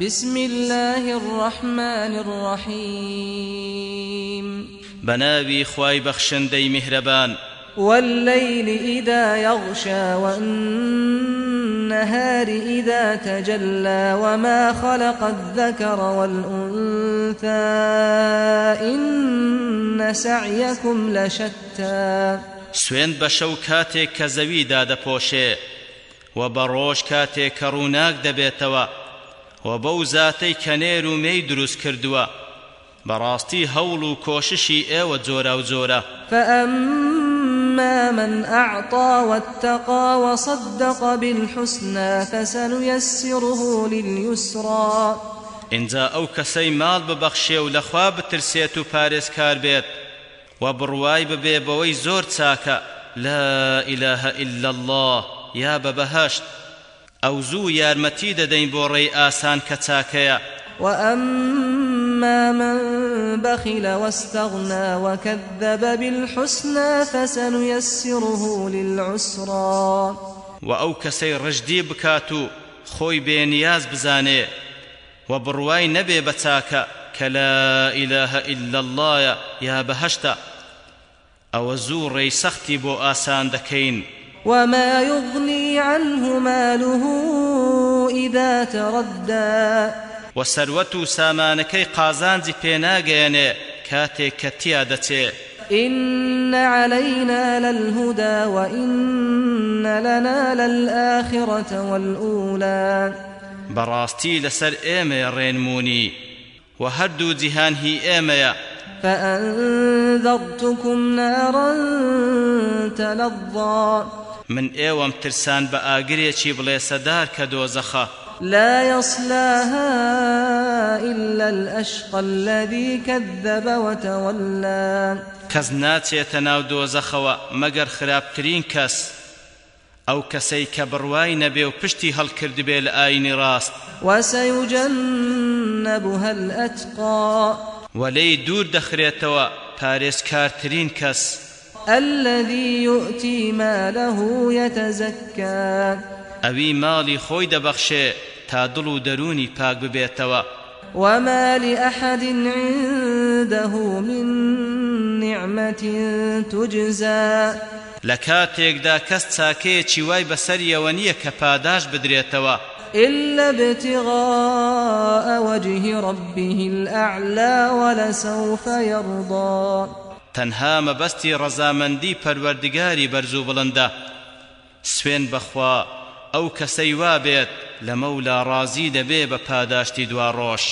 بسم الله الرحمن الرحيم بناوي خواي بخشن دي مهربان والليل إذا يغشى والنهار إذا تجلى وما خلق الذكر والأنثى إن سعيكم لشتى سوێن بە شەو کاتێک کە زەویدا دەپۆشێ و بە ڕۆژ کاتێک کە ڕووناک دەبێتەوە و بەو زاتەی کەنێر و مەی دروست کردووە بەڕاستی هەوڵ و کۆششی ئێوە جۆرە و جۆرە فأما من أعطى واتقى وصدق بالحسنى فسنيسره لليسرى إنجا أو كسي مال ببخشي ولخوا بترسيت باريس كاربيت وبرواي ببي بوي زور تساكا لا إله إلا الله يا ببهشت ئەو زوو یارمەتی دەدەین بۆ ڕێی ئاسان کە چاکەیە وأما من بخل واستغنى وكذب بالحسنى فسنيسره للعسرى وأو كسي رجدي بكاتو خوي بينياز بزاني وبرواي نبي بتاكا كلا إله إلا الله يا بهشتا أو زور سختي بو آسان دكين وما يغني عنه ماله إذا تردى وسروة سامانكي قازانزي بيناغيني كاتي كتيادتي إن علينا للهدى وإن لنا للآخرة والأولى براستي لسر إيمي رينموني وهردو جهان هي إيمي فأنذرتكم نارا تلظى من ئێوەم ترسان بە ئاگرێکی بڵێ سەدار کە دۆزەخە لا يصلاها إلا الأشقى الذي كذب وتولى كز ناتيت ناو دوزخوا مگر خرابترين كس أو كسي كبرواي نبي وبشتي هل كرد بيل آين راست وسيجنبها الأتقى ولي دور دخريتوا باريس كارترين كس الذي يؤتي ماله يتزكى أبي مالي خوي دبخشي تادلو دروني پاك ببيتوا وما لأحد عنده من نعمة تجزى لكاتيكدا كس ساكي چواي بسريا ونيا كپاداش بدريتوا إلا ابتغاء وجه ربه الأعلى ولسوف يرضى تەنها مەبەستی ڕەزامەندی پەروەردگاری بەرزوو بڵندە سوێن بەخوا ئەو کەسەی وا بێت لە مەولا ڕازی دەبێ بە پاداشتی دوا ڕۆژ